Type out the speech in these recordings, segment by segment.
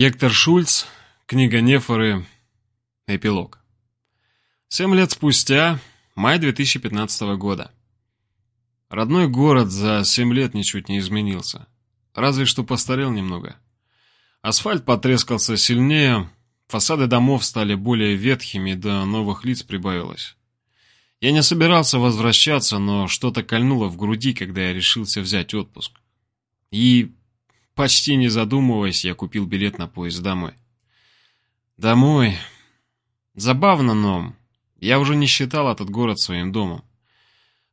Гектор Шульц, книга Нефоры, эпилог. Семь лет спустя, май 2015 года. Родной город за семь лет ничуть не изменился. Разве что постарел немного. Асфальт потрескался сильнее, фасады домов стали более ветхими, да новых лиц прибавилось. Я не собирался возвращаться, но что-то кольнуло в груди, когда я решился взять отпуск. И, почти не задумываясь, я купил билет на поезд домой. Домой. Забавно, но я уже не считал этот город своим домом.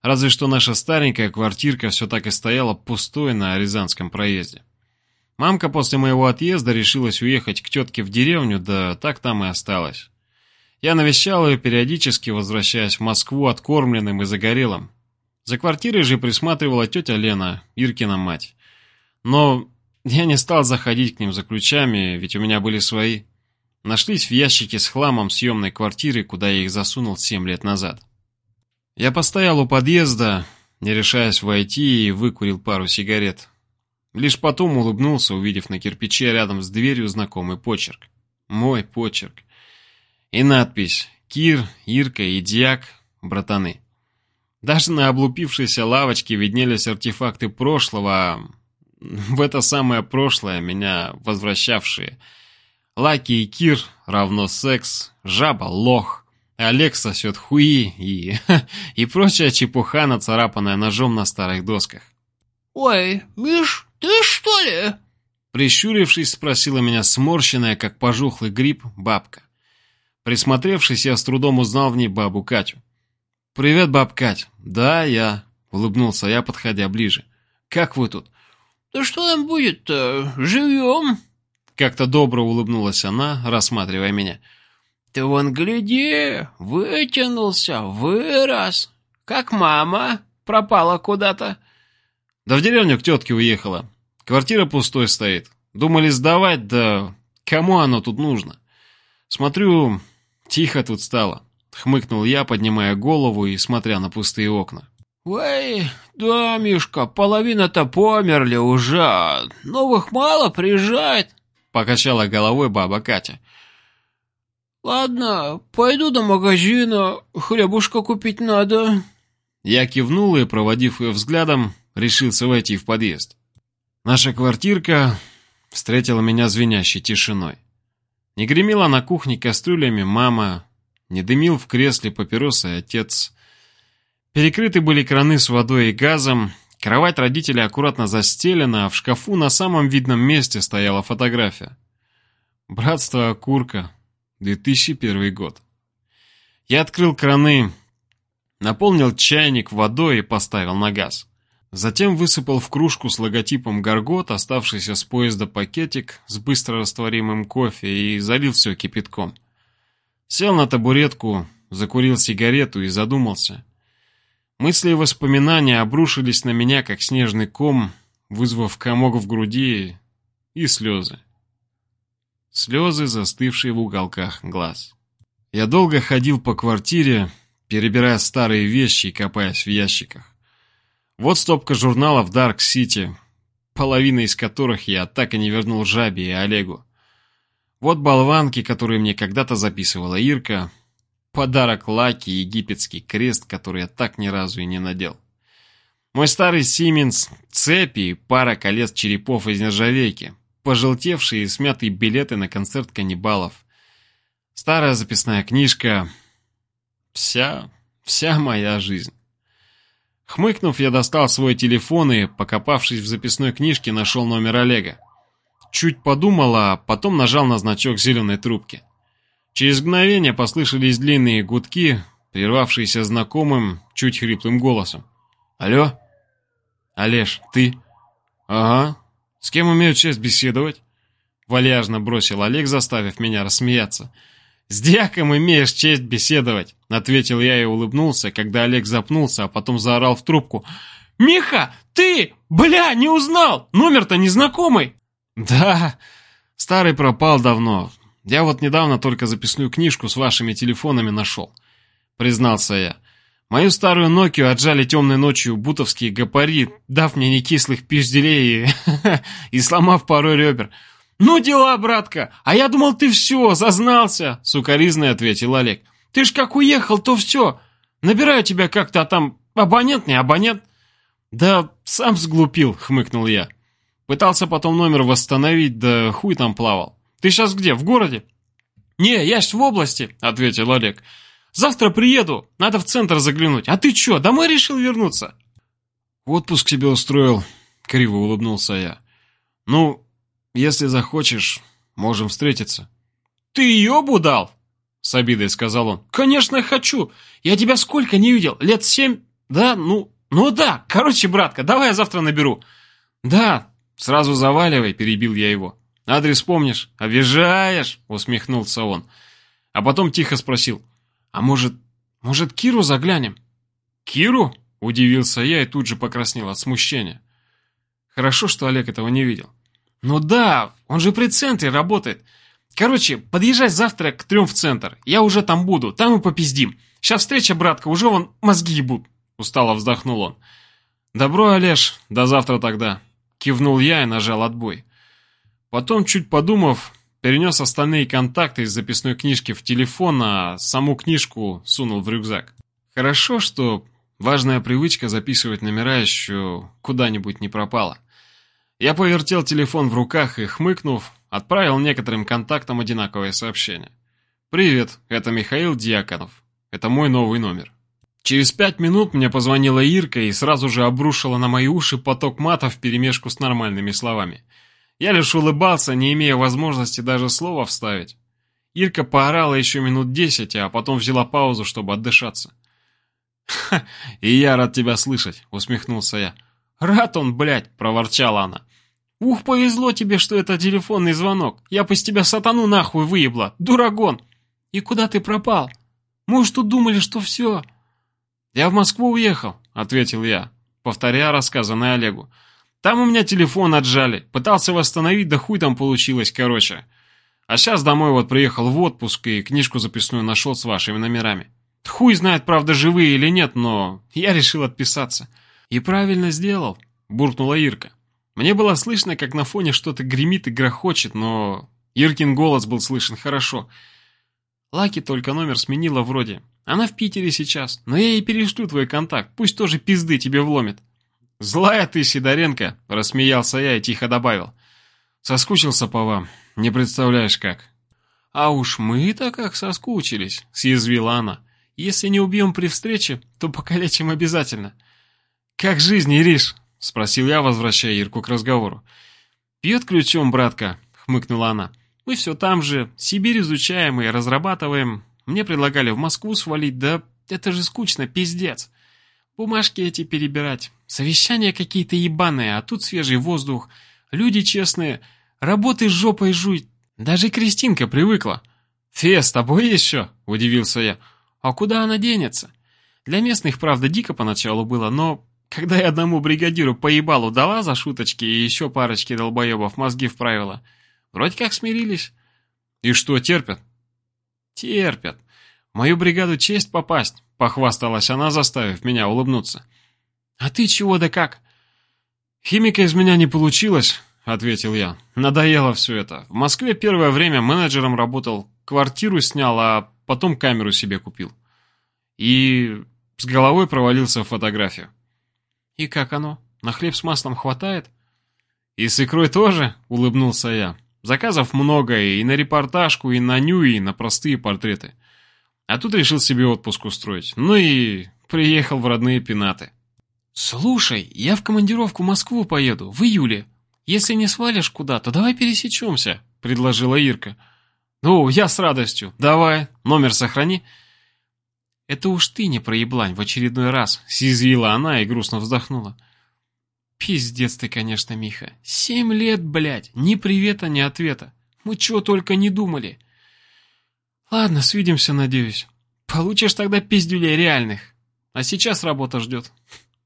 Разве что наша старенькая квартирка все так и стояла пустой на Рязанском проезде. Мамка после моего отъезда решилась уехать к тетке в деревню, да так там и осталась. Я навещал ее периодически, возвращаясь в Москву откормленным и загорелым. За квартирой же присматривала тетя Лена, Иркина мать. Но я не стал заходить к ним за ключами, ведь у меня были свои. Нашлись в ящике с хламом съемной квартиры, куда я их засунул семь лет назад. Я постоял у подъезда, не решаясь войти, и выкурил пару сигарет. Лишь потом улыбнулся, увидев на кирпиче рядом с дверью знакомый почерк. Мой почерк. И надпись «Кир, Ирка и Дьяк, братаны». Даже на облупившейся лавочке виднелись артефакты прошлого, а в это самое прошлое меня возвращавшие. Лаки и Кир равно секс, жаба лох, Олег сосет хуи и... и прочая чепуха, нацарапанная ножом на старых досках. «Ой, Миш, ты что ли?» Прищурившись, спросила меня сморщенная, как пожухлый гриб, бабка. Присмотревшись, я с трудом узнал в ней бабу Катю. «Привет, баб Кать!» «Да, я», — улыбнулся я, подходя ближе. «Как вы тут?» «Да что там будет-то? Живем!» Как-то добро улыбнулась она, рассматривая меня. «Ты вон гляди, вытянулся, вырос. Как мама пропала куда-то». «Да в деревню к тетке уехала. Квартира пустой стоит. Думали сдавать, да кому оно тут нужно? Смотрю, Тихо тут стало. Хмыкнул я, поднимая голову и смотря на пустые окна. «Ой, да, Мишка, половина-то померли уже, новых мало приезжает», — покачала головой баба Катя. «Ладно, пойду до магазина, хлебушка купить надо». Я кивнул и, проводив ее взглядом, решился войти в подъезд. Наша квартирка встретила меня звенящей тишиной. Не гремела на кухне кастрюлями мама, не дымил в кресле папиросы отец. Перекрыты были краны с водой и газом, кровать родителей аккуратно застелена, а в шкафу на самом видном месте стояла фотография. Братство Окурка, 2001 год. Я открыл краны, наполнил чайник водой и поставил на газ. Затем высыпал в кружку с логотипом «Гаргот» оставшийся с поезда пакетик с быстрорастворимым кофе и залил все кипятком. Сел на табуретку, закурил сигарету и задумался. Мысли и воспоминания обрушились на меня, как снежный ком, вызвав комок в груди и слезы. Слезы, застывшие в уголках глаз. Я долго ходил по квартире, перебирая старые вещи и копаясь в ящиках. Вот стопка журналов Dark City, половина из которых я так и не вернул Жабе и Олегу. Вот болванки, которые мне когда-то записывала Ирка, подарок Лаки, египетский крест, который я так ни разу и не надел. Мой старый Сименс, цепи и пара колец черепов из нержавейки, пожелтевшие и смятые билеты на концерт каннибалов. Старая записная книжка. Вся, вся моя жизнь. Хмыкнув, я достал свой телефон и, покопавшись в записной книжке, нашел номер Олега. Чуть подумал, а потом нажал на значок зеленой трубки. Через мгновение послышались длинные гудки, прервавшиеся знакомым, чуть хриплым голосом. «Алло? Олеж, ты?» «Ага. С кем умею честь беседовать?» Вальяжно бросил Олег, заставив меня рассмеяться. «С дьяком имеешь честь беседовать», — ответил я и улыбнулся, когда Олег запнулся, а потом заорал в трубку. «Миха, ты! Бля, не узнал! Номер-то незнакомый!» «Да, старый пропал давно. Я вот недавно только записную книжку с вашими телефонами нашел», — признался я. «Мою старую Нокию отжали темной ночью бутовские гапари, дав мне некислых пизделей и, сломав пару ребер. «Ну дела, братка, а я думал, ты все, зазнался!» — сукоризный ответил Олег. «Ты ж как уехал, то все. Набираю тебя как-то, а там абонент не абонент». «Да сам сглупил», — хмыкнул я. Пытался потом номер восстановить, да хуй там плавал. «Ты сейчас где, в городе?» «Не, я ж в области», — ответил Олег. «Завтра приеду, надо в центр заглянуть. А ты чё, домой решил вернуться?» «Отпуск тебе устроил», — криво улыбнулся я. «Ну, если захочешь, можем встретиться». «Ты ее будал?» — с обидой сказал он. «Конечно хочу. Я тебя сколько не видел? Лет семь? Да, ну, ну да. Короче, братка, давай я завтра наберу». «Да, сразу заваливай», — перебил я его. «Адрес помнишь?» «Обижаешь», — усмехнулся он. А потом тихо спросил. «А может, может, Киру заглянем?» «Киру?» — удивился я и тут же покраснел от смущения. Хорошо, что Олег этого не видел. «Ну да, он же при центре работает. Короче, подъезжай завтра к трем в центр. Я уже там буду, там и попиздим. Сейчас встреча, братка, уже вон мозги ебут». Устало вздохнул он. «Добро, Олеж, до завтра тогда». Кивнул я и нажал отбой. Потом, чуть подумав, перенес остальные контакты из записной книжки в телефон, а саму книжку сунул в рюкзак. Хорошо, что важная привычка записывать номера еще куда-нибудь не пропала. Я повертел телефон в руках и, хмыкнув, отправил некоторым контактам одинаковое сообщение. «Привет, это Михаил Дьяконов. Это мой новый номер». Через пять минут мне позвонила Ирка и сразу же обрушила на мои уши поток матов вперемешку с нормальными словами. Я лишь улыбался, не имея возможности даже слова вставить. Ирка поорала еще минут десять, а потом взяла паузу, чтобы отдышаться. «Ха, и я рад тебя слышать», — усмехнулся я. «Рад он, блядь», — проворчала она. «Ух, повезло тебе, что это телефонный звонок. Я по тебя сатану нахуй выебла, дурагон! И куда ты пропал? Мы уж тут думали, что все...» «Я в Москву уехал», — ответил я, повторяя рассказанное Олегу. «Там у меня телефон отжали. Пытался восстановить, да хуй там получилось, короче. А сейчас домой вот приехал в отпуск и книжку записную нашел с вашими номерами. Хуй знает, правда, живые или нет, но я решил отписаться». «И правильно сделал», — буркнула Ирка. Мне было слышно, как на фоне что-то гремит и грохочет, но Иркин голос был слышен хорошо. Лаки только номер сменила вроде. Она в Питере сейчас, но я ей перешлю твой контакт, пусть тоже пизды тебе вломит. «Злая ты, Сидоренко!» — рассмеялся я и тихо добавил. «Соскучился по вам, не представляешь как». «А уж мы-то как соскучились!» — съязвила она. «Если не убьем при встрече, то покалечим обязательно». «Как жизнь, Ириш?» — спросил я, возвращая Ирку к разговору. «Пьет ключом, братка», — хмыкнула она. «Мы все там же, Сибирь изучаем и разрабатываем. Мне предлагали в Москву свалить, да это же скучно, пиздец. Бумажки эти перебирать, совещания какие-то ебаные, а тут свежий воздух, люди честные, работы с жопой жуй. Даже Кристинка привыкла». «Фе, с тобой еще?» — удивился я. «А куда она денется?» Для местных, правда, дико поначалу было, но когда я одному бригадиру поебалу дала за шуточки и еще парочке долбоебов мозги вправила, вроде как смирились. И что, терпят? Терпят. Мою бригаду честь попасть, похвасталась она, заставив меня улыбнуться. А ты чего да как? Химика из меня не получилось, ответил я. Надоело все это. В Москве первое время менеджером работал, квартиру снял, а потом камеру себе купил. И с головой провалился в фотографию. «И как оно? На хлеб с маслом хватает?» «И с икрой тоже?» — улыбнулся я. «Заказов много и на репортажку, и на ню, и на простые портреты. А тут решил себе отпуск устроить. Ну и приехал в родные пенаты». «Слушай, я в командировку в Москву поеду, в июле. Если не свалишь куда-то, давай пересечемся», — предложила Ирка. «Ну, я с радостью. Давай, номер сохрани». «Это уж ты не проеблань в очередной раз», — съязвила она и грустно вздохнула. «Пиздец ты, конечно, Миха. Семь лет, блядь, ни привета, ни ответа. Мы чего только не думали». «Ладно, свидимся, надеюсь. Получишь тогда пиздюлей реальных. А сейчас работа ждет».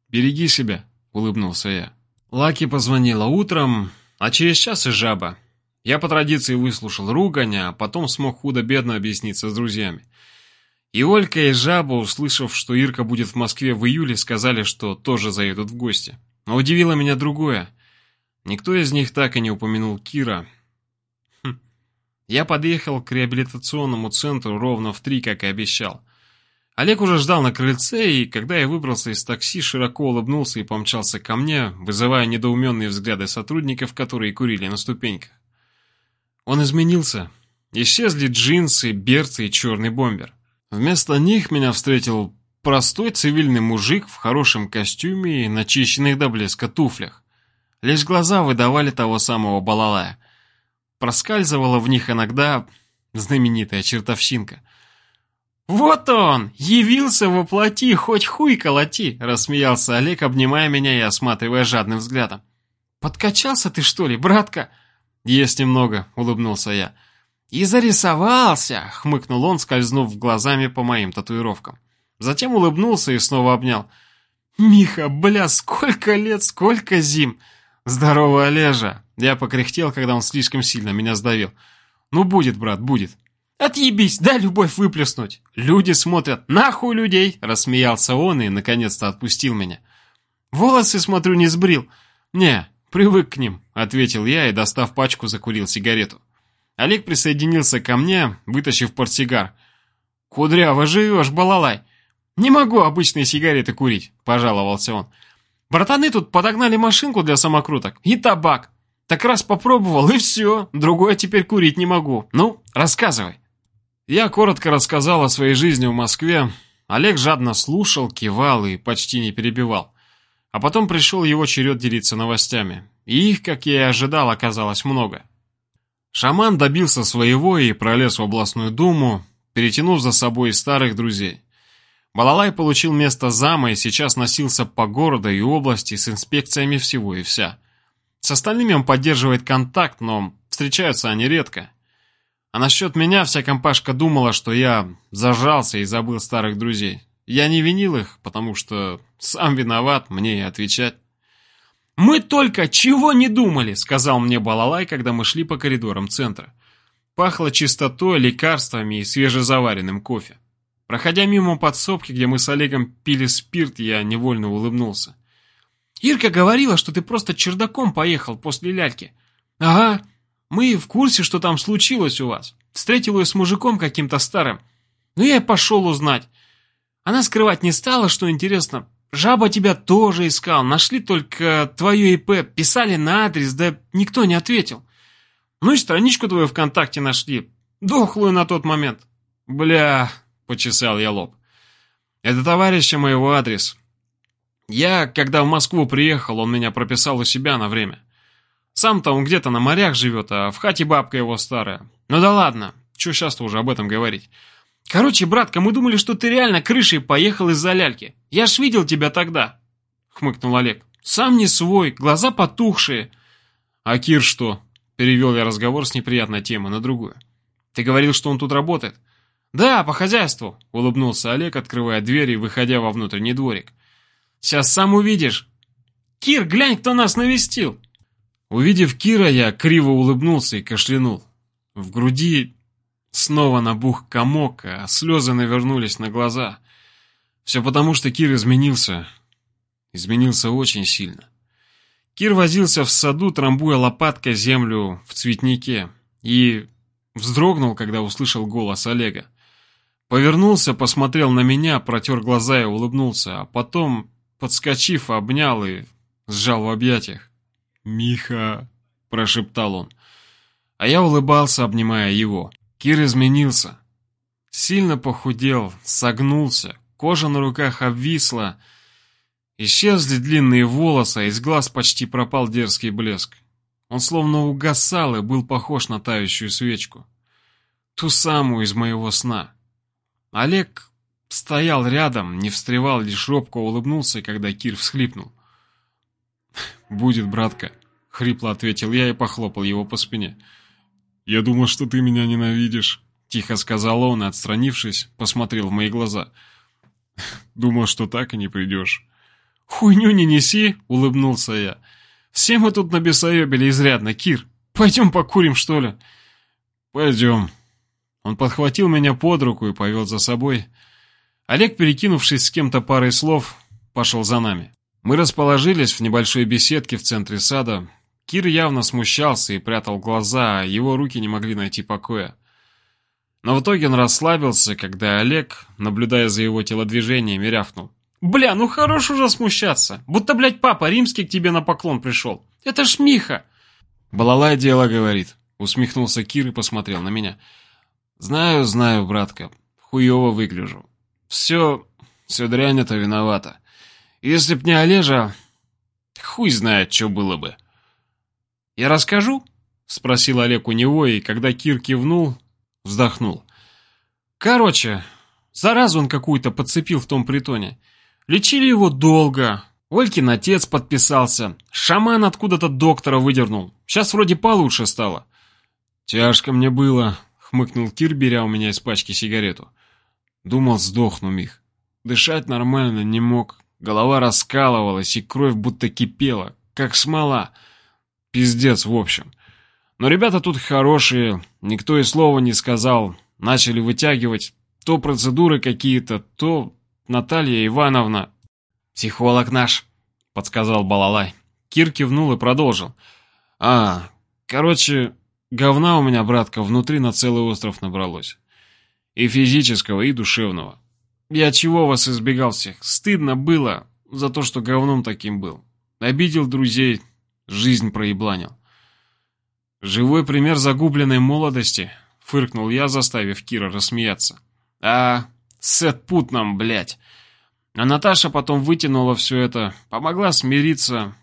«Береги себя», — улыбнулся я. Лаки позвонила утром, а через час и жаба. Я по традиции выслушал ругань, а потом смог худо-бедно объясниться с друзьями. И Олька и Жаба, услышав, что Ирка будет в Москве в июле, сказали, что тоже заедут в гости. Но удивило меня другое. Никто из них так и не упомянул Кира. Я подъехал к реабилитационному центру ровно в три, как и обещал. Олег уже ждал на крыльце, и когда я выбрался из такси, широко улыбнулся и помчался ко мне, вызывая недоуменные взгляды сотрудников, которые курили на ступеньках. Он изменился. Исчезли джинсы, берцы и черный бомбер. Вместо них меня встретил простой цивильный мужик в хорошем костюме и начищенных до блеска туфлях. Лишь глаза выдавали того самого балалая. Проскальзывала в них иногда знаменитая чертовщинка. «Вот он! Явился воплоти, хоть хуй колоти!» — рассмеялся Олег, обнимая меня и осматривая жадным взглядом. «Подкачался ты, что ли, братка?» «Есть немного», — улыбнулся я. «И зарисовался!» — хмыкнул он, скользнув глазами по моим татуировкам. Затем улыбнулся и снова обнял. «Миха, бля, сколько лет, сколько зим!» «Здорово, Олежа!» Я покряхтел, когда он слишком сильно меня сдавил. «Ну, будет, брат, будет!» «Отъебись, дай любовь выплеснуть!» «Люди смотрят, нахуй людей!» Рассмеялся он и, наконец-то, отпустил меня. «Волосы, смотрю, не сбрил!» «Не, привык к ним», — ответил я и, достав пачку, закурил сигарету. Олег присоединился ко мне, вытащив портсигар. «Кудряво живешь, балалай!» «Не могу обычные сигареты курить», — пожаловался он. «Братаны тут подогнали машинку для самокруток и табак. Так раз попробовал, и все, другое теперь курить не могу. Ну, рассказывай». Я коротко рассказал о своей жизни в Москве. Олег жадно слушал, кивал и почти не перебивал. А потом пришел его черед делиться новостями. И их, как я и ожидал, оказалось много. Шаман добился своего и пролез в областную думу, перетянув за собой старых друзей. Балалай получил место зама и сейчас носился по городу и области с инспекциями всего и вся. С остальными он поддерживает контакт, но встречаются они редко. А насчет меня вся компашка думала, что я зажался и забыл старых друзей. Я не винил их, потому что сам виноват, мне и отвечать. «Мы только чего не думали», — сказал мне Балалай, когда мы шли по коридорам центра. Пахло чистотой, лекарствами и свежезаваренным кофе. Проходя мимо подсобки, где мы с Олегом пили спирт, я невольно улыбнулся. «Ирка говорила, что ты просто чердаком поехал после ляльки». «Ага, мы в курсе, что там случилось у вас. Встретил ее с мужиком каким-то старым. Но я и пошел узнать. Она скрывать не стала, что интересно. Жаба тебя тоже искал, нашли только твое ИП, писали на адрес, да никто не ответил. Ну и страничку твою ВКонтакте нашли, дохлую на тот момент. Бля, — почесал я лоб. «Это товарища моего адрес. Я, когда в Москву приехал, он меня прописал у себя на время. Сам-то он где-то на морях живет, а в хате бабка его старая. Ну да ладно, что сейчас-то уже об этом говорить. Короче, братка, мы думали, что ты реально крышей поехал из-за ляльки. Я ж видел тебя тогда», — хмыкнул Олег. «Сам не свой, глаза потухшие». «А Кир что?» — перевел я разговор с неприятной темы на другую. «Ты говорил, что он тут работает?» «Да, по хозяйству», — улыбнулся Олег, открывая дверь и выходя во внутренний дворик. «Сейчас сам увидишь». «Кир, глянь, кто нас навестил!» Увидев Кира, я криво улыбнулся и кашлянул. В груди снова набух комок, а слезы навернулись на глаза. Все потому, что Кир изменился. Изменился очень сильно. Кир возился в саду, трамбуя лопаткой землю в цветнике, и вздрогнул, когда услышал голос Олега. Повернулся, посмотрел на меня, протер глаза и улыбнулся, а потом, подскочив, обнял и сжал в объятиях. «Миха!» – прошептал он. А я улыбался, обнимая его. Кир изменился. Сильно похудел, согнулся, кожа на руках обвисла. Исчезли длинные волосы, а из глаз почти пропал дерзкий блеск. Он словно угасал и был похож на тающую свечку. Ту самую из моего сна. Олег стоял рядом, не встревал, лишь робко улыбнулся, когда Кир всхлипнул. «Будет, братка», — хрипло ответил я и похлопал его по спине. «Я думал, что ты меня ненавидишь», — тихо сказал он и, отстранившись, посмотрел в мои глаза. «Думал, что так и не придешь». «Хуйню не неси», — улыбнулся я. «Все мы тут набесоебили изрядно, Кир. Пойдем покурим, что ли?» «Пойдем», он подхватил меня под руку и повел за собой. Олег, перекинувшись с кем-то парой слов, пошел за нами. Мы расположились в небольшой беседке в центре сада. Кир явно смущался и прятал глаза, а его руки не могли найти покоя. Но в итоге он расслабился, когда Олег, наблюдая за его телодвижениями, рявкнул. «Бля, ну хорош уже смущаться! Будто, блядь, папа римский к тебе на поклон пришел! Это ж Миха!» «Балалай дело говорит», — усмехнулся Кир и посмотрел на меня. «Знаю, знаю, братка, хуёво выгляжу. Все, все дрянь это виновата. Если б не Олежа, хуй знает, что было бы». «Я расскажу?» — спросил Олег у него, и когда Кир кивнул, вздохнул. «Короче, заразу он какую-то подцепил в том притоне. Лечили его долго. Олькин отец подписался. Шаман откуда-то доктора выдернул. Сейчас вроде получше стало». «Тяжко мне было», — хмыкнул Кир, беря у меня из пачки сигарету. Думал, сдохну, Мих. Дышать нормально не мог. Голова раскалывалась, и кровь будто кипела, как смола. Пиздец, в общем. Но ребята тут хорошие, никто и слова не сказал. Начали вытягивать то процедуры какие-то, то Наталья Ивановна. «Психолог наш», — подсказал Балалай. Кир кивнул и продолжил. «А, короче, говна у меня, братка, внутри на целый остров набралось. И физического, и душевного. Я чего вас избегал всех? Стыдно было за то, что говном таким был. Обидел друзей, Жизнь проебланил. «Живой пример загубленной молодости», — фыркнул я, заставив Кира рассмеяться. «А, Сет Путнам, блядь!» А Наташа потом вытянула все это, помогла смириться.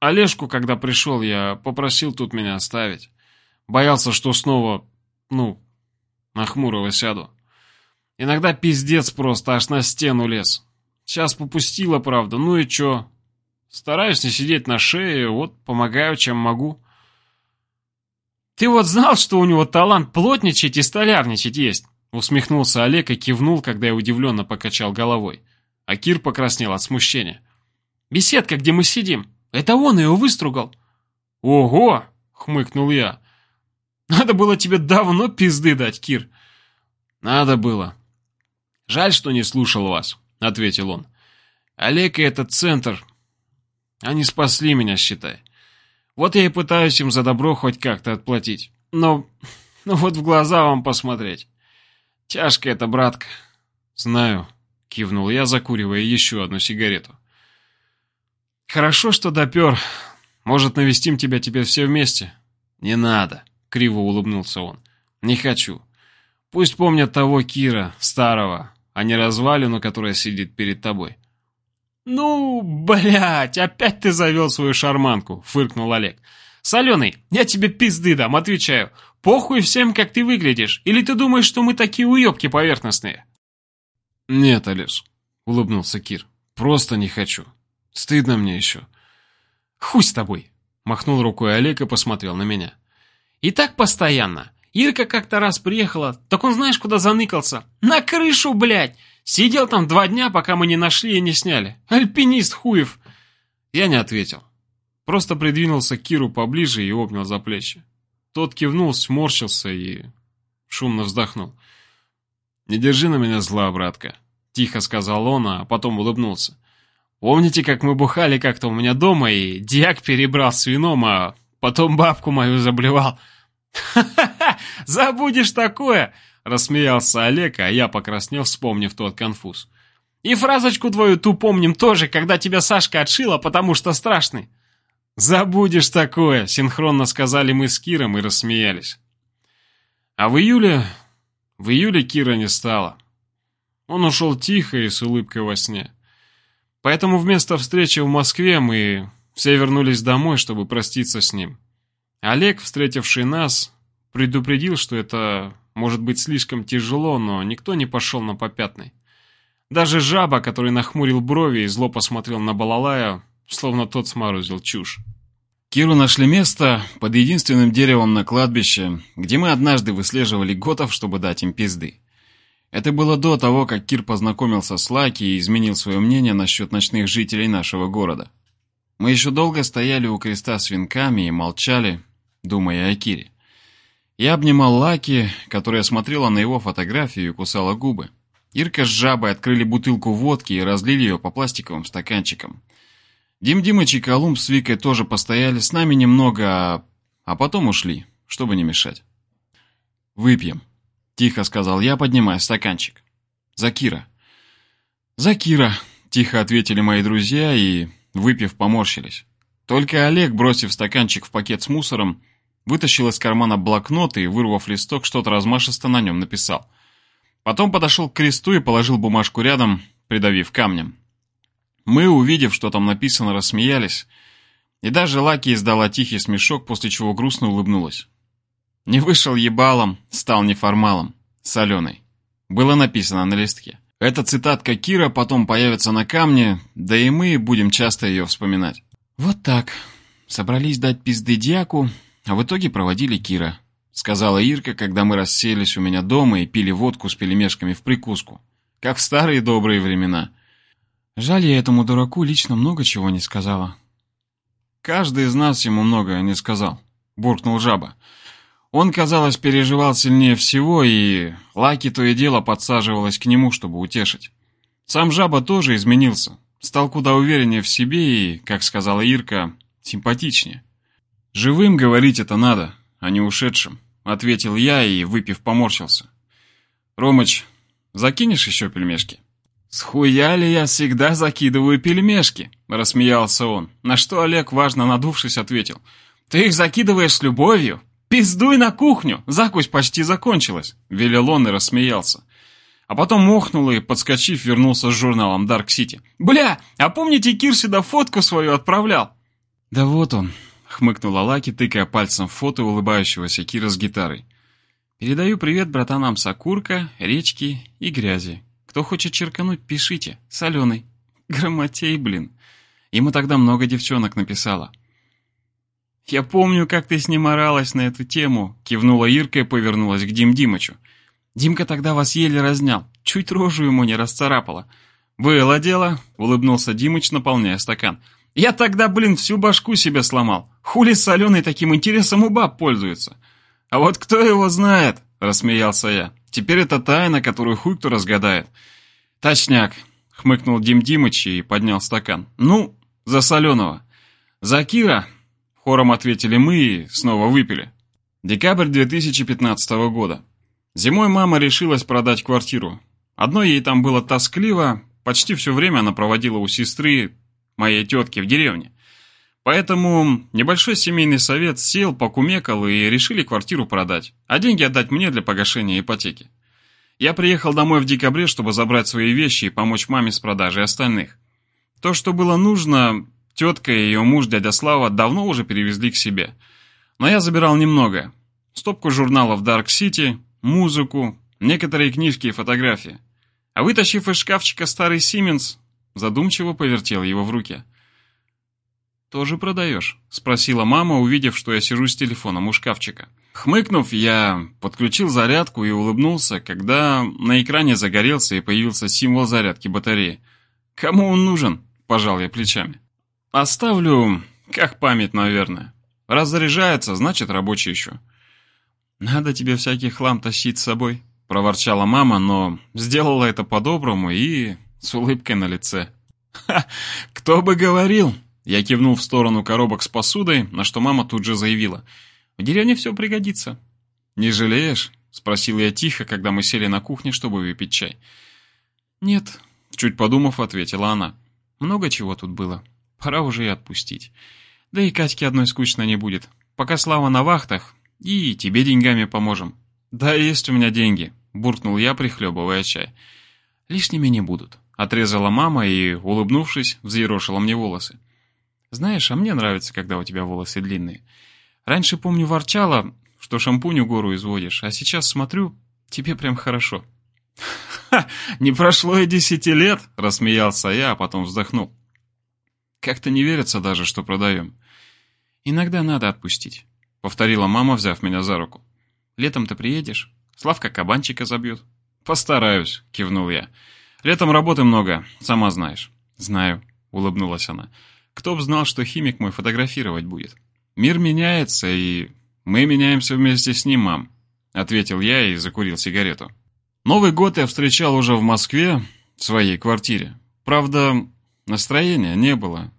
Олежку, когда пришел, я попросил тут меня оставить. Боялся, что снова, ну, на Хмурого сяду. Иногда пиздец просто, аж на стену лез. Сейчас попустила, правда, ну и чё, Стараюсь не сидеть на шее, вот помогаю, чем могу. Ты вот знал, что у него талант плотничать и столярничать есть? Усмехнулся Олег и кивнул, когда я удивленно покачал головой. А Кир покраснел от смущения. «Беседка, где мы сидим, это он ее выстругал». «Ого!» — хмыкнул я. «Надо было тебе давно пизды дать, Кир». «Надо было». «Жаль, что не слушал вас», — ответил он. «Олег и этот центр они спасли меня, считай. Вот я и пытаюсь им за добро хоть как-то отплатить. Но, ну вот в глаза вам посмотреть. Тяжко это, братка. Знаю, кивнул я, закуривая еще одну сигарету. Хорошо, что допер. Может, навестим тебя теперь все вместе? Не надо, криво улыбнулся он. Не хочу. Пусть помнят того Кира, старого, а не развалину, которая сидит перед тобой. «Ну, блядь, опять ты завел свою шарманку», — фыркнул Олег. «Соленый, я тебе пизды дам, отвечаю. Похуй всем, как ты выглядишь. Или ты думаешь, что мы такие уебки поверхностные?» «Нет, Олеж», — улыбнулся Кир. «Просто не хочу. Стыдно мне еще». «Хуй с тобой», — махнул рукой Олег и посмотрел на меня. «И так постоянно. Ирка как-то раз приехала, так он знаешь, куда заныкался? На крышу, блядь! Сидел там два дня, пока мы не нашли и не сняли. Альпинист хуев!» Я не ответил. Просто придвинулся к Киру поближе и обнял за плечи. Тот кивнул, сморщился и шумно вздохнул. «Не держи на меня зла, братка», — тихо сказал он, а потом улыбнулся. «Помните, как мы бухали как-то у меня дома, и дьяк перебрал с вином, а потом бабку мою заблевал?» «Ха-ха-ха! Забудешь такое!» Рассмеялся Олег, а я покраснел, вспомнив тот конфуз. «И фразочку твою ту помним тоже, когда тебя Сашка отшила, потому что страшный». «Забудешь такое!» — синхронно сказали мы с Киром и рассмеялись. А в июле... В июле Кира не стало. Он ушел тихо и с улыбкой во сне. Поэтому вместо встречи в Москве мы все вернулись домой, чтобы проститься с ним. Олег, встретивший нас, предупредил, что это может быть слишком тяжело, но никто не пошел на попятный. Даже жаба, который нахмурил брови и зло посмотрел на Балалая, словно тот сморозил чушь. Киру нашли место под единственным деревом на кладбище, где мы однажды выслеживали готов, чтобы дать им пизды. Это было до того, как Кир познакомился с Лаки и изменил свое мнение насчет ночных жителей нашего города. Мы еще долго стояли у креста с венками и молчали, думая о Кире. Я обнимал Лаки, которая смотрела на его фотографию и кусала губы. Ирка с жабой открыли бутылку водки и разлили ее по пластиковым стаканчикам. Дим Димыч и Колумб с Викой тоже постояли с нами немного, а, потом ушли, чтобы не мешать. «Выпьем», — тихо сказал я, поднимая стаканчик. «За Кира». «За Кира», — тихо ответили мои друзья и, выпив, поморщились. Только Олег, бросив стаканчик в пакет с мусором, вытащил из кармана блокнот и, вырвав листок, что-то размашисто на нем написал. Потом подошел к кресту и положил бумажку рядом, придавив камнем. Мы, увидев, что там написано, рассмеялись, и даже Лаки издала тихий смешок, после чего грустно улыбнулась. Не вышел ебалом, стал неформалом, соленой. Было написано на листке. Эта цитатка Кира потом появится на камне, да и мы будем часто ее вспоминать. Вот так. Собрались дать пизды дьяку, а в итоге проводили Кира. Сказала Ирка, когда мы расселись у меня дома и пили водку с пельмешками в прикуску. Как в старые добрые времена. Жаль, я этому дураку лично много чего не сказала. Каждый из нас ему многое не сказал, буркнул жаба. Он, казалось, переживал сильнее всего, и Лаки то и дело подсаживалась к нему, чтобы утешить. Сам жаба тоже изменился, стал куда увереннее в себе и, как сказала Ирка, симпатичнее. «Живым говорить это надо, а не ушедшим», — ответил я и, выпив, поморщился. «Ромыч, закинешь еще пельмешки?» «Схуя ли я всегда закидываю пельмешки?» — рассмеялся он, на что Олег, важно надувшись, ответил. «Ты их закидываешь с любовью? Пиздуй на кухню! Закусь почти закончилась!» — велел он и рассмеялся. А потом мохнул и, подскочив, вернулся с журналом Dark City. «Бля, а помните, Кир сюда фотку свою отправлял?» «Да вот он», — хмыкнула Лаки, тыкая пальцем в фото улыбающегося Кира с гитарой. «Передаю привет братанам Сакурка, Речки и Грязи. Кто хочет черкануть, пишите. Соленый. Грамотей, блин. Ему тогда много девчонок написала. «Я помню, как ты с ним оралась на эту тему», — кивнула Ирка и повернулась к Дим Димычу. «Димка тогда вас еле разнял, чуть рожу ему не расцарапала». «Было дело», — улыбнулся Димыч, наполняя стакан. «Я тогда, блин, всю башку себе сломал. Хули соленый таким интересом у баб пользуется. А вот кто его знает?» — рассмеялся я. Теперь это тайна, которую хуй кто разгадает. Точняк, хмыкнул Дим Димыч и поднял стакан. Ну, за соленого. За Кира, хором ответили мы и снова выпили. Декабрь 2015 года. Зимой мама решилась продать квартиру. Одной ей там было тоскливо, почти все время она проводила у сестры, моей тетки, в деревне. Поэтому небольшой семейный совет сел, покумекал и решили квартиру продать, а деньги отдать мне для погашения ипотеки. Я приехал домой в декабре, чтобы забрать свои вещи и помочь маме с продажей остальных. То, что было нужно, тетка и ее муж, дядя Слава, давно уже перевезли к себе. Но я забирал немного. Стопку журналов Dark City, музыку, некоторые книжки и фотографии. А вытащив из шкафчика старый Сименс, задумчиво повертел его в руке тоже продаешь?» — спросила мама, увидев, что я сижу с телефоном у шкафчика. Хмыкнув, я подключил зарядку и улыбнулся, когда на экране загорелся и появился символ зарядки батареи. «Кому он нужен?» – пожал я плечами. «Оставлю, как память, наверное. Раз заряжается, значит рабочий еще». «Надо тебе всякий хлам тащить с собой», – проворчала мама, но сделала это по-доброму и с улыбкой на лице. «Ха, кто бы говорил!» Я кивнул в сторону коробок с посудой, на что мама тут же заявила. «В деревне все пригодится». «Не жалеешь?» — спросил я тихо, когда мы сели на кухне, чтобы выпить чай. «Нет», — чуть подумав, ответила она. «Много чего тут было. Пора уже и отпустить. Да и Катьке одной скучно не будет. Пока Слава на вахтах, и тебе деньгами поможем». «Да, есть у меня деньги», — буркнул я, прихлебывая чай. «Лишними не будут», — отрезала мама и, улыбнувшись, взъерошила мне волосы. Знаешь, а мне нравится, когда у тебя волосы длинные. Раньше, помню, ворчала, что шампуню гору изводишь, а сейчас смотрю, тебе прям хорошо. «Ха, не прошло и десяти лет!» — рассмеялся я, а потом вздохнул. «Как-то не верится даже, что продаем. Иногда надо отпустить», — повторила мама, взяв меня за руку. «Летом ты приедешь? Славка кабанчика забьет». «Постараюсь», — кивнул я. «Летом работы много, сама знаешь». «Знаю», — улыбнулась она. Кто б знал, что химик мой фотографировать будет. Мир меняется, и мы меняемся вместе с ним, мам», — ответил я и закурил сигарету. Новый год я встречал уже в Москве, в своей квартире. Правда, настроения не было.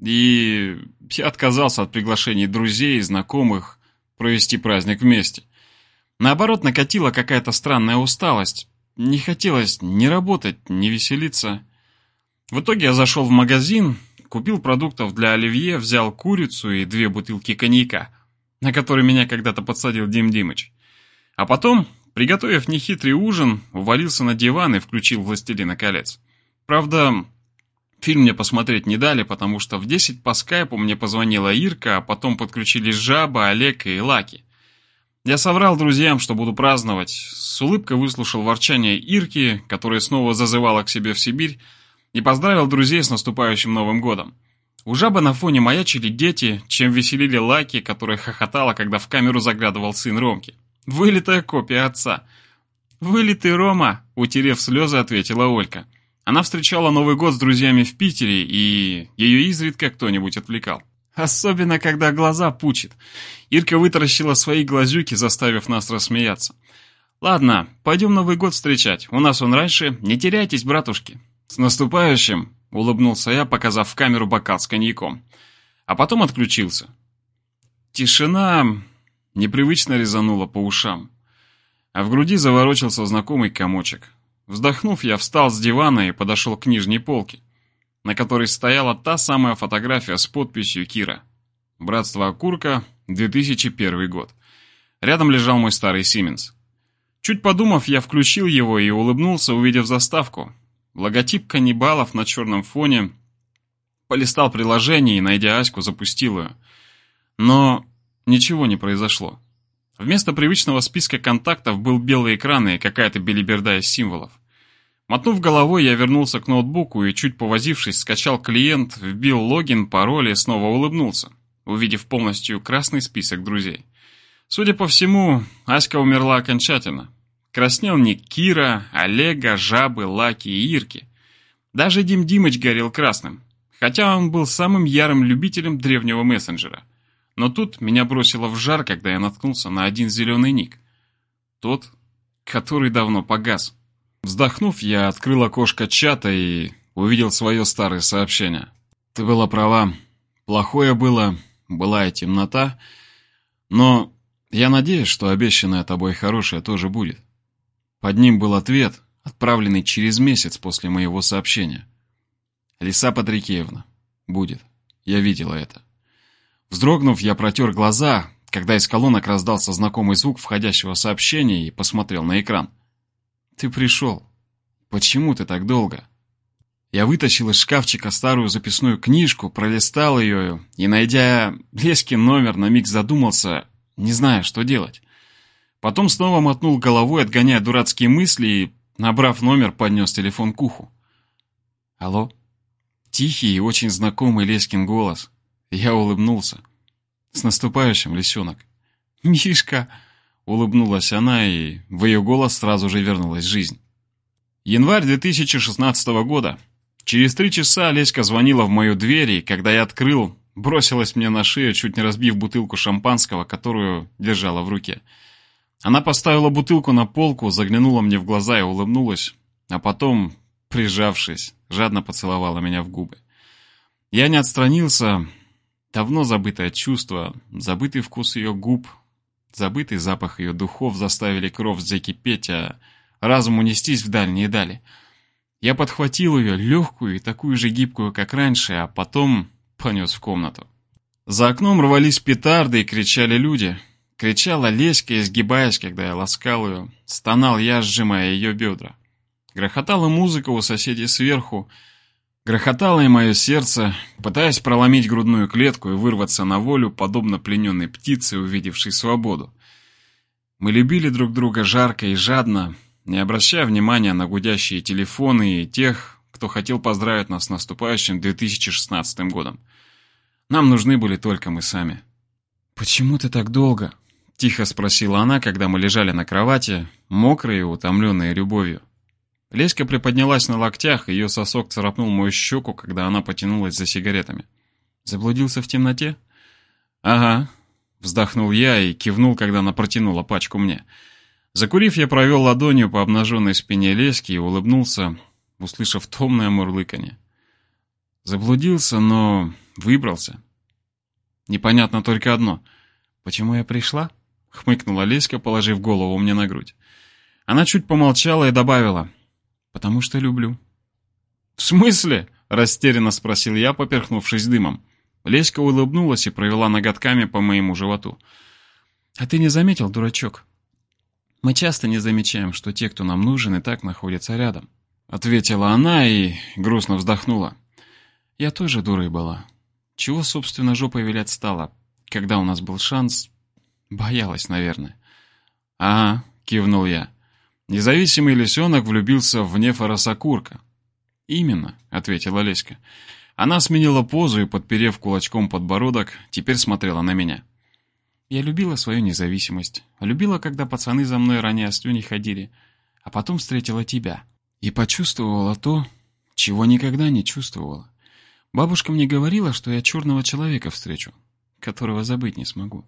и я отказался от приглашений друзей и знакомых провести праздник вместе. Наоборот, накатила какая-то странная усталость. Не хотелось ни работать, ни веселиться. В итоге я зашел в магазин, купил продуктов для оливье, взял курицу и две бутылки коньяка, на который меня когда-то подсадил Дим Димыч. А потом, приготовив нехитрый ужин, увалился на диван и включил «Властелина колец». Правда, фильм мне посмотреть не дали, потому что в 10 по скайпу мне позвонила Ирка, а потом подключились Жаба, Олег и Лаки. Я соврал друзьям, что буду праздновать. С улыбкой выслушал ворчание Ирки, которая снова зазывала к себе в Сибирь, и поздравил друзей с наступающим Новым годом. У жаба на фоне маячили дети, чем веселили Лаки, которая хохотала, когда в камеру заглядывал сын Ромки. Вылитая копия отца. «Вылитый Рома!» — утерев слезы, ответила Олька. Она встречала Новый год с друзьями в Питере, и ее изредка кто-нибудь отвлекал. Особенно, когда глаза пучит. Ирка вытаращила свои глазюки, заставив нас рассмеяться. «Ладно, пойдем Новый год встречать. У нас он раньше. Не теряйтесь, братушки». «С наступающим!» — улыбнулся я, показав в камеру бокал с коньяком. А потом отключился. Тишина непривычно резанула по ушам. А в груди заворочился знакомый комочек. Вздохнув, я встал с дивана и подошел к нижней полке на которой стояла та самая фотография с подписью Кира. «Братство Окурка, 2001 год». Рядом лежал мой старый Сименс. Чуть подумав, я включил его и улыбнулся, увидев заставку. Логотип каннибалов на черном фоне. Полистал приложение и, найдя Аську, запустил ее. Но ничего не произошло. Вместо привычного списка контактов был белый экран и какая-то белиберда из символов. Мотнув головой, я вернулся к ноутбуку и, чуть повозившись, скачал клиент, вбил логин, пароль и снова улыбнулся, увидев полностью красный список друзей. Судя по всему, Аська умерла окончательно. Краснел не Кира, Олега, Жабы, Лаки и Ирки. Даже Дим Димыч горел красным, хотя он был самым ярым любителем древнего мессенджера. Но тут меня бросило в жар, когда я наткнулся на один зеленый ник. Тот, который давно погас. Вздохнув, я открыл окошко чата и увидел свое старое сообщение. Ты была права. Плохое было, была и темнота. Но я надеюсь, что обещанное тобой хорошее тоже будет. Под ним был ответ, отправленный через месяц после моего сообщения. Лиса Патрикеевна. Будет. Я видела это. Вздрогнув, я протер глаза, когда из колонок раздался знакомый звук входящего сообщения и посмотрел на экран. «Ты пришел. Почему ты так долго?» Я вытащил из шкафчика старую записную книжку, пролистал ее и, найдя Лескин номер, на миг задумался, не зная, что делать. Потом снова мотнул головой, отгоняя дурацкие мысли и, набрав номер, поднес телефон к уху. «Алло?» Тихий и очень знакомый Лескин голос. Я улыбнулся. «С наступающим, лисенок!» «Мишка!» Улыбнулась она, и в ее голос сразу же вернулась жизнь. Январь 2016 года. Через три часа Олеська звонила в мою дверь, и когда я открыл, бросилась мне на шею, чуть не разбив бутылку шампанского, которую держала в руке. Она поставила бутылку на полку, заглянула мне в глаза и улыбнулась, а потом, прижавшись, жадно поцеловала меня в губы. Я не отстранился. Давно забытое чувство, забытый вкус ее губ, Забытый запах ее духов заставили кровь закипеть, а разум унестись в дальние дали. Я подхватил ее, легкую и такую же гибкую, как раньше, а потом понес в комнату. За окном рвались петарды и кричали люди. Кричала Леська, изгибаясь, когда я ласкал ее. Стонал я, сжимая ее бедра. Грохотала музыка у соседей сверху, Грохотало и мое сердце, пытаясь проломить грудную клетку и вырваться на волю, подобно плененной птице, увидевшей свободу. Мы любили друг друга жарко и жадно, не обращая внимания на гудящие телефоны и тех, кто хотел поздравить нас с наступающим 2016 годом. Нам нужны были только мы сами. «Почему ты так долго?» — тихо спросила она, когда мы лежали на кровати, мокрые и утомленные любовью. Леська приподнялась на локтях, ее сосок царапнул мою щеку, когда она потянулась за сигаретами. «Заблудился в темноте?» «Ага», — вздохнул я и кивнул, когда она протянула пачку мне. Закурив, я провел ладонью по обнаженной спине Леськи и улыбнулся, услышав томное мурлыканье. Заблудился, но выбрался. Непонятно только одно. Почему я пришла? Хмыкнула Леська, положив голову мне на грудь. Она чуть помолчала и добавила. Потому что люблю. В смысле? Растерянно спросил я, поперхнувшись дымом. Леська улыбнулась и провела ноготками по моему животу. «А ты не заметил, дурачок? Мы часто не замечаем, что те, кто нам нужен, и так находятся рядом». Ответила она и грустно вздохнула. «Я тоже дурой была. Чего, собственно, жопой вилять стала, когда у нас был шанс? Боялась, наверное». «Ага», — кивнул я. «Независимый лисенок влюбился в Нефора Сакурка». «Именно», — ответила Леська. Она сменила позу и, подперев кулачком подбородок, теперь смотрела на меня. Я любила свою независимость. Любила, когда пацаны за мной ранее слюни ходили. А потом встретила тебя. И почувствовала то, чего никогда не чувствовала. Бабушка мне говорила, что я черного человека встречу, которого забыть не смогу.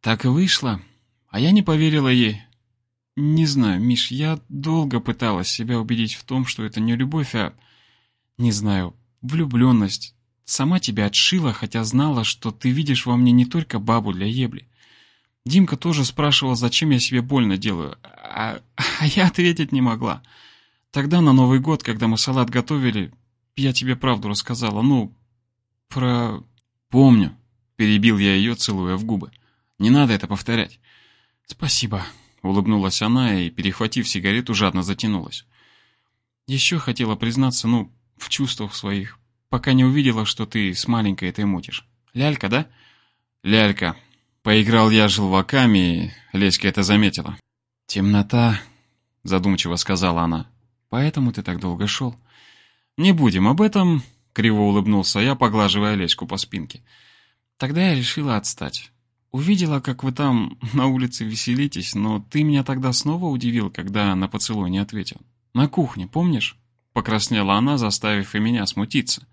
Так и вышло, а я не поверила ей. Не знаю, Миш, я долго пыталась себя убедить в том, что это не любовь, а, не знаю, влюбленность, Сама тебя отшила, хотя знала, что ты видишь во мне не только бабу для ебли. Димка тоже спрашивал, зачем я себе больно делаю, а, а я ответить не могла. Тогда на Новый год, когда мы салат готовили, я тебе правду рассказала, ну, про... Помню, перебил я ее, целуя в губы. Не надо это повторять. Спасибо, улыбнулась она и, перехватив сигарету, жадно затянулась. Еще хотела признаться, ну, в чувствах своих, пока не увидела, что ты с маленькой этой мутишь. Лялька, да? Лялька. Поиграл я желваками, и Леська это заметила. Темнота, задумчиво сказала она. Поэтому ты так долго шел. Не будем об этом, криво улыбнулся я, поглаживая Леську по спинке. Тогда я решила отстать. Увидела, как вы там на улице веселитесь, но ты меня тогда снова удивил, когда на поцелуй не ответил. На кухне, помнишь? Покраснела она, заставив и меня смутиться.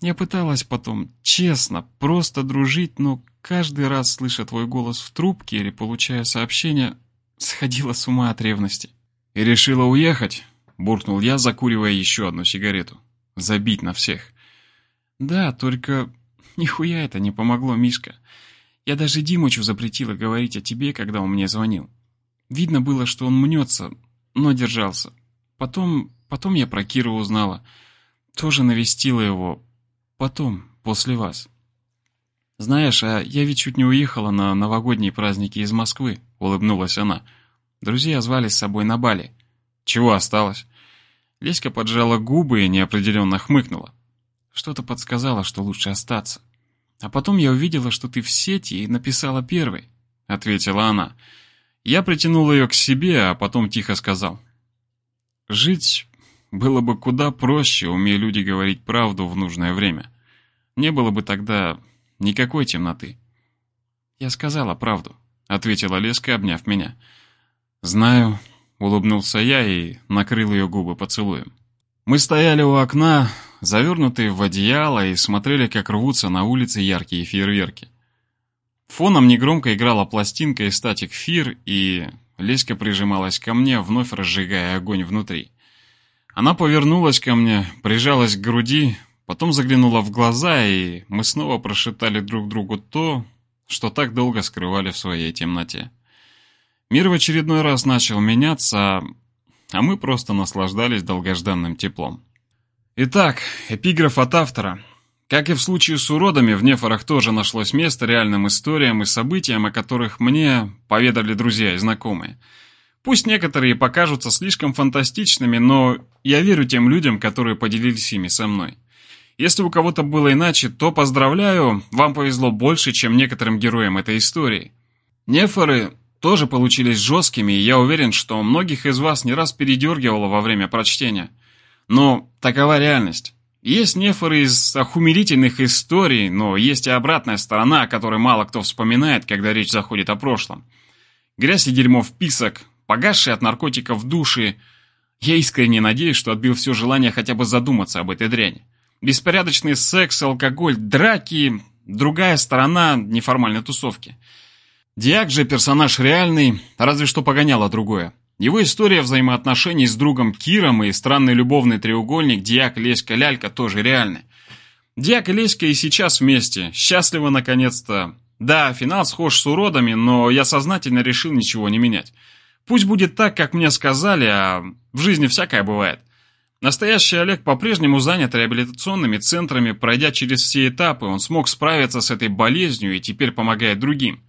Я пыталась потом, честно, просто дружить, но каждый раз, слыша твой голос в трубке или получая сообщение, сходила с ума от ревности. «И решила уехать?» — буркнул я, закуривая еще одну сигарету. «Забить на всех». «Да, только нихуя это не помогло, Мишка. Я даже Димычу запретила говорить о тебе, когда он мне звонил. Видно было, что он мнется, но держался. Потом, потом я про Киру узнала. Тоже навестила его, Потом, после вас. Знаешь, а я ведь чуть не уехала на новогодние праздники из Москвы, улыбнулась она. Друзья звали с собой на Бали. Чего осталось? Леська поджала губы и неопределенно хмыкнула. Что-то подсказало, что лучше остаться. А потом я увидела, что ты в сети и написала первой, ответила она. Я притянул ее к себе, а потом тихо сказал. Жить было бы куда проще, умея люди говорить правду в нужное время. Не было бы тогда никакой темноты. «Я сказала правду», — ответила Леска, обняв меня. «Знаю», — улыбнулся я и накрыл ее губы поцелуем. Мы стояли у окна, завернутые в одеяло, и смотрели, как рвутся на улице яркие фейерверки. Фоном негромко играла пластинка из статик фир, и Леська прижималась ко мне, вновь разжигая огонь внутри. Она повернулась ко мне, прижалась к груди, потом заглянула в глаза, и мы снова прошептали друг другу то, что так долго скрывали в своей темноте. Мир в очередной раз начал меняться, а мы просто наслаждались долгожданным теплом. Итак, эпиграф от автора. Как и в случае с уродами, в нефорах тоже нашлось место реальным историям и событиям, о которых мне поведали друзья и знакомые – Пусть некоторые покажутся слишком фантастичными, но я верю тем людям, которые поделились ими со мной. Если у кого-то было иначе, то поздравляю, вам повезло больше, чем некоторым героям этой истории. Нефоры тоже получились жесткими, и я уверен, что многих из вас не раз передергивало во время прочтения. Но такова реальность. Есть нефоры из охумерительных историй, но есть и обратная сторона, о которой мало кто вспоминает, когда речь заходит о прошлом. Грязь и дерьмо в писок, погасшие от наркотиков души. Я искренне надеюсь, что отбил все желание хотя бы задуматься об этой дряни. Беспорядочный секс, алкоголь, драки, другая сторона неформальной тусовки. Диак же персонаж реальный, разве что погоняло другое. Его история взаимоотношений с другом Киром и странный любовный треугольник Диак, Леська, Лялька тоже реальны. Диак и Леська и сейчас вместе, счастливы наконец-то. Да, финал схож с уродами, но я сознательно решил ничего не менять. Пусть будет так, как мне сказали, а в жизни всякое бывает. Настоящий Олег по-прежнему занят реабилитационными центрами, пройдя через все этапы, он смог справиться с этой болезнью и теперь помогает другим.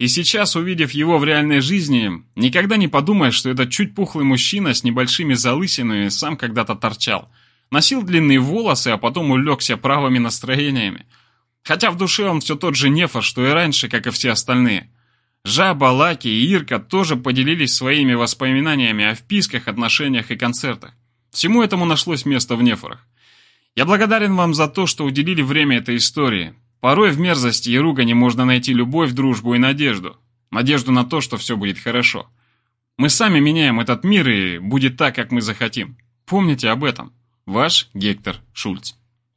И сейчас, увидев его в реальной жизни, никогда не подумаешь, что этот чуть пухлый мужчина с небольшими залысинами сам когда-то торчал. Носил длинные волосы, а потом улегся правыми настроениями. Хотя в душе он все тот же нефор, что и раньше, как и все остальные. Жаба, Лаки и Ирка тоже поделились своими воспоминаниями о вписках, отношениях и концертах. Всему этому нашлось место в нефорах. Я благодарен вам за то, что уделили время этой истории. Порой в мерзости и ругани можно найти любовь, дружбу и надежду. Надежду на то, что все будет хорошо. Мы сами меняем этот мир, и будет так, как мы захотим. Помните об этом. Ваш Гектор Шульц.